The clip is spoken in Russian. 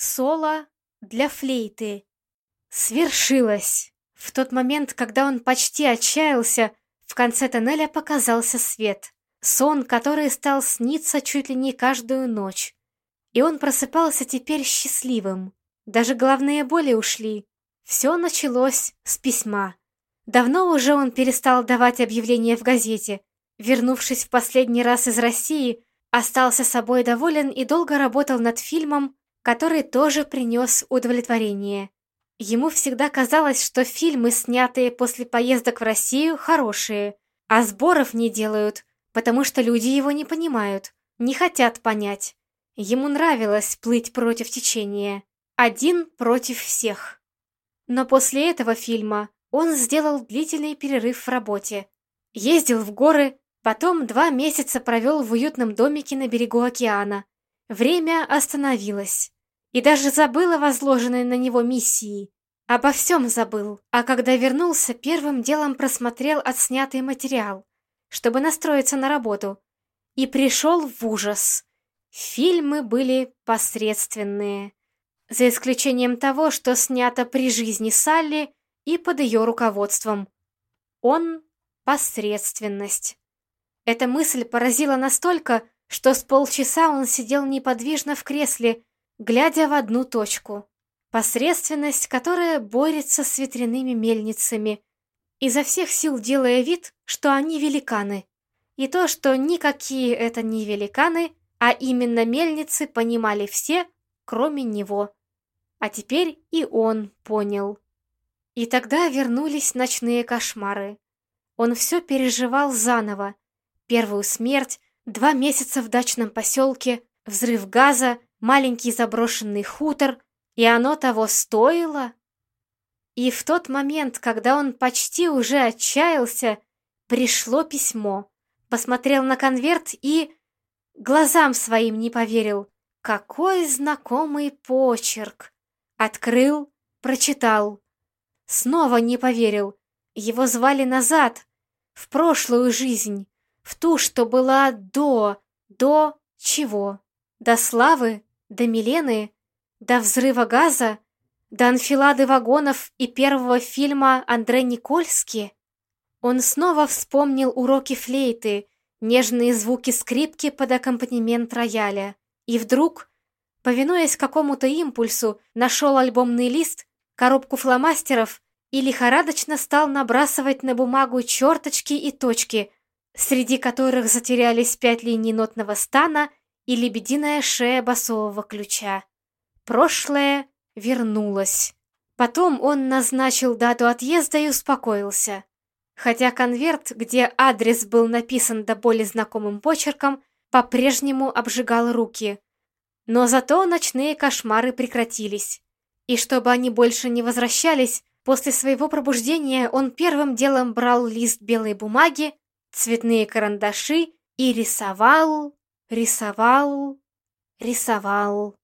Соло для флейты. Свершилось! В тот момент, когда он почти отчаялся, в конце тоннеля показался свет. Сон, который стал сниться чуть ли не каждую ночь. И он просыпался теперь счастливым. Даже головные боли ушли. Все началось с письма. Давно уже он перестал давать объявления в газете. Вернувшись в последний раз из России, остался собой доволен и долго работал над фильмом который тоже принес удовлетворение. Ему всегда казалось, что фильмы, снятые после поездок в Россию, хорошие, а сборов не делают, потому что люди его не понимают, не хотят понять. Ему нравилось плыть против течения, один против всех. Но после этого фильма он сделал длительный перерыв в работе. Ездил в горы, потом два месяца провел в уютном домике на берегу океана. Время остановилось и даже забыл о возложенной на него миссии. Обо всем забыл, а когда вернулся, первым делом просмотрел отснятый материал, чтобы настроиться на работу, и пришел в ужас. Фильмы были посредственные, за исключением того, что снято при жизни Салли и под ее руководством. Он — посредственность. Эта мысль поразила настолько, что с полчаса он сидел неподвижно в кресле, глядя в одну точку. Посредственность, которая борется с ветряными мельницами, изо всех сил делая вид, что они великаны. И то, что никакие это не великаны, а именно мельницы понимали все, кроме него. А теперь и он понял. И тогда вернулись ночные кошмары. Он все переживал заново. Первую смерть, два месяца в дачном поселке, взрыв газа, маленький заброшенный хутор, и оно того стоило? И в тот момент, когда он почти уже отчаялся, пришло письмо. Посмотрел на конверт и... Глазам своим не поверил. Какой знакомый почерк! Открыл, прочитал. Снова не поверил. Его звали назад, в прошлую жизнь, в ту, что была до... до чего? До славы? До Милены, до взрыва газа, до анфилады вагонов и первого фильма Андре Никольски. Он снова вспомнил уроки флейты, нежные звуки скрипки под аккомпанемент рояля. И вдруг, повинуясь какому-то импульсу, нашел альбомный лист, коробку фломастеров и лихорадочно стал набрасывать на бумагу черточки и точки, среди которых затерялись пять линий нотного стана и лебединая шея басового ключа. Прошлое вернулось. Потом он назначил дату отъезда и успокоился. Хотя конверт, где адрес был написан до боли знакомым почерком, по-прежнему обжигал руки. Но зато ночные кошмары прекратились. И чтобы они больше не возвращались, после своего пробуждения он первым делом брал лист белой бумаги, цветные карандаши и рисовал рисовал, рисовал.